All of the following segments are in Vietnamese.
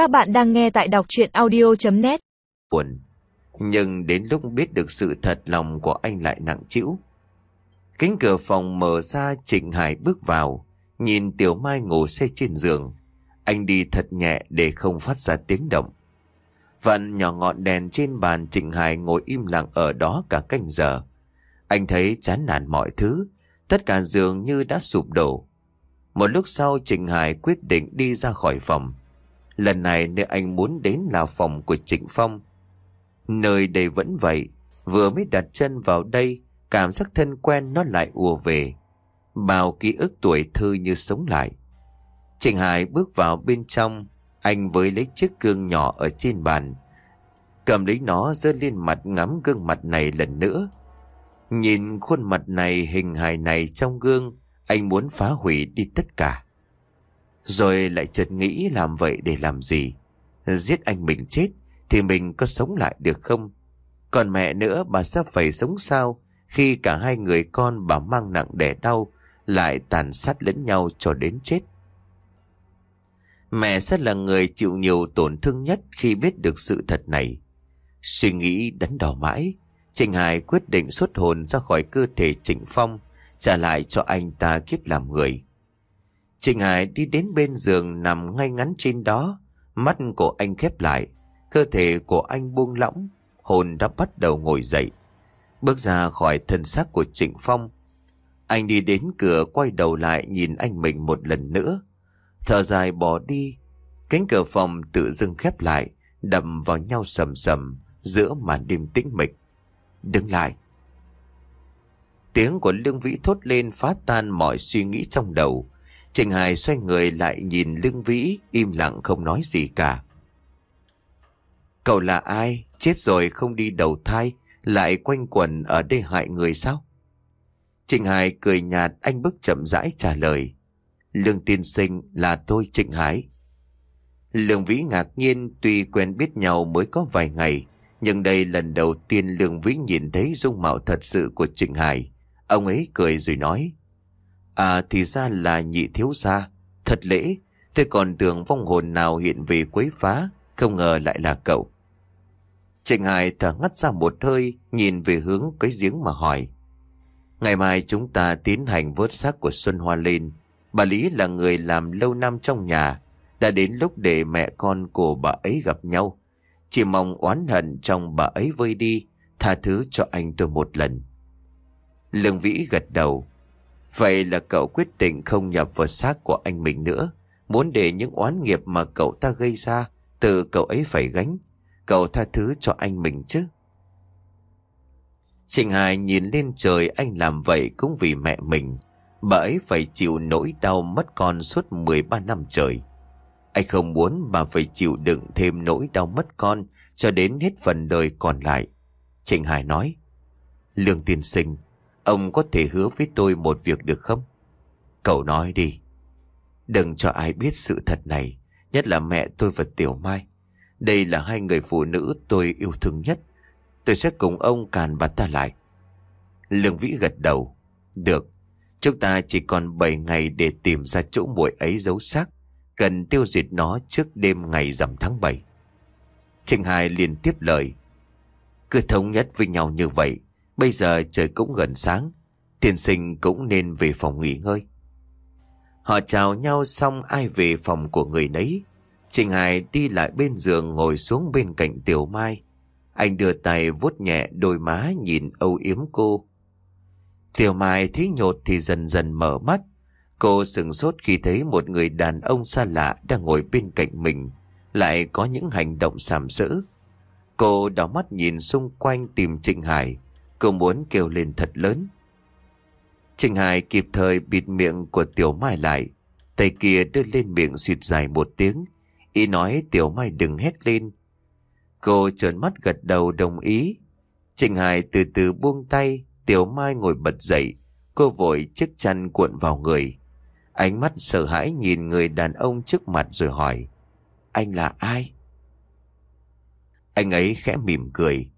Các bạn đang nghe tại đọc chuyện audio.net buồn. Nhưng đến lúc biết được sự thật lòng của anh lại nặng chịu. Cánh cửa phòng mở ra Trịnh Hải bước vào, nhìn Tiểu Mai ngủ xe trên giường. Anh đi thật nhẹ để không phát ra tiếng động. Vặn nhỏ ngọn đèn trên bàn Trịnh Hải ngồi im lặng ở đó cả canh giờ. Anh thấy chán nản mọi thứ, tất cả giường như đã sụp đổ. Một lúc sau Trịnh Hải quyết định đi ra khỏi phòng. Lần này nơi anh muốn đến là phòng của Trịnh Phong. Nơi đây vẫn vậy, vừa mới đặt chân vào đây, cảm giác thân quen nó lại ùa về. Bao ký ức tuổi thơ như sống lại. Trịnh Hải bước vào bên trong, anh với lấy chiếc gương nhỏ ở trên bàn. Cầm lấy nó giơ lên mặt ngắm gương mặt này lần nữa. Nhìn khuôn mặt này, hình hài này trong gương, anh muốn phá hủy đi tất cả. Rồi lại chợt nghĩ làm vậy để làm gì? Giết anh mình chết thì mình có sống lại được không? Còn mẹ nữa bà sẽ phải sống sao khi cả hai người con bà mang nặng đẻ đau lại tàn sát lẫn nhau cho đến chết? Mẹ sẽ là người chịu nhiều tổn thương nhất khi biết được sự thật này. Suy nghĩ đắn đo mãi, Trịnh Hải quyết định xuất hồn ra khỏi cơ thể Trịnh Phong, trả lại cho anh ta kiếp làm người. Trịnh Hải đi đến bên giường nằm ngay ngắn trên đó, mắt của anh khép lại, cơ thể của anh buông lỏng, hồn đã bắt đầu ngồi dậy. Bước ra khỏi thân xác của Trịnh Phong, anh đi đến cửa quay đầu lại nhìn anh mình một lần nữa. Thở dài bỏ đi, cánh cửa phòng tự dưng khép lại, đầm vào nhau sầm sầm giữa màn đêm tĩnh mịch. Đứng lại. Tiếng của Lương Vĩ thốt lên phá tan mọi suy nghĩ trong đầu. Trình Hải xoay người lại nhìn Lương Vĩ im lặng không nói gì cả. Cậu là ai? Chết rồi không đi đầu thai, lại quanh quẩn ở đây hại người sao? Trịnh Hải cười nhạt anh bức chậm rãi trả lời. Lương tiên sinh là tôi Trịnh Hải. Lương Vĩ ngạc nhiên tuy quen biết nhau mới có vài ngày, nhưng đây lần đầu tiên Lương Vĩ nhìn thấy dung mạo thật sự của Trịnh Hải. Ông ấy cười rồi nói. À thì ra là nhị thiếu gia. Thật lễ, tôi còn tưởng vong hồn nào hiện về quấy phá, không ngờ lại là cậu. Trịnh Hải thở ngắt ra một hơi, nhìn về hướng cái giếng mà hỏi. Ngày mai chúng ta tiến hành vớt xác của Xuân Hoa lên. Bà Lý là người làm lâu năm trong nhà, đã đến lúc để mẹ con của bà ấy gặp nhau. Chỉ mong oán hận trong bà ấy vơi đi, tha thứ cho anh tôi một lần. Lương Vĩ gật đầu. Vậy là cậu quyết định không nhập vào xác của anh mình nữa, muốn để những oán nghiệp mà cậu ta gây ra, từ cậu ấy phải gánh. Cậu tha thứ cho anh mình chứ. Trịnh Hải nhìn lên trời anh làm vậy cũng vì mẹ mình. Bà ấy phải chịu nỗi đau mất con suốt 13 năm trời. Anh không muốn bà phải chịu đựng thêm nỗi đau mất con cho đến hết phần đời còn lại. Trịnh Hải nói, Lương tiên sinh, ông có thể hứa với tôi một việc được không? Cậu nói đi. Đừng cho ai biết sự thật này, nhất là mẹ tôi và Tiểu Mai. Đây là hai người phụ nữ tôi yêu thương nhất. Tôi sẽ cùng ông càn bà ta lại. Lương Vĩ gật đầu. Được, chúng ta chỉ còn 7 ngày để tìm ra chỗ muội ấy giấu xác. Cần tiêu diệt nó trước đêm ngày rằm tháng 7. Trịnh Hải liền tiếp lời. Cứ thống nhất với nhau như vậy. Bây giờ trời cũng gần sáng. tiền sinh cũng nên về phòng nghỉ ngơi. Họ chào nhau xong ai về phòng của người nấy. Trịnh Hải đi lại bên giường ngồi xuống bên cạnh Tiểu Mai. Anh đưa tay vuốt nhẹ đôi má nhìn âu yếm cô. Tiểu Mai thấy nhột thì dần dần mở mắt. Cô sừng sốt khi thấy một người đàn ông xa lạ đang ngồi bên cạnh mình, lại có những hành động sàm sỡ. Cô đỏ mắt nhìn xung quanh tìm Trịnh Hải, cô muốn kêu lên thật lớn. Trình Hải kịp thời bịt miệng của Tiểu Mai lại, tay kia đưa lên miệng suyệt dài một tiếng, ý nói Tiểu Mai đừng hét lên. Cô trợn mắt gật đầu đồng ý. Trịnh Hải từ từ buông tay, Tiểu Mai ngồi bật dậy, cô vội chiếc chăn cuộn vào người. Ánh mắt sợ hãi nhìn người đàn ông trước mặt rồi hỏi. Anh là ai? Anh ấy khẽ mỉm cười.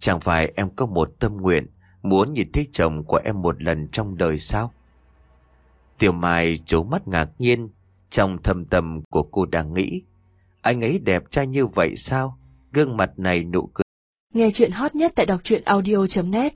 Chẳng phải em có một tâm nguyện muốn nhìn thấy chồng của em một lần trong đời sao? Tiểu Mai trố mắt ngạc nhiên trong thầm tâm của cô đang nghĩ. Anh ấy đẹp trai như vậy sao? Gương mặt này nụ cười. Nghe chuyện hot nhất tại đọc truyện audio.net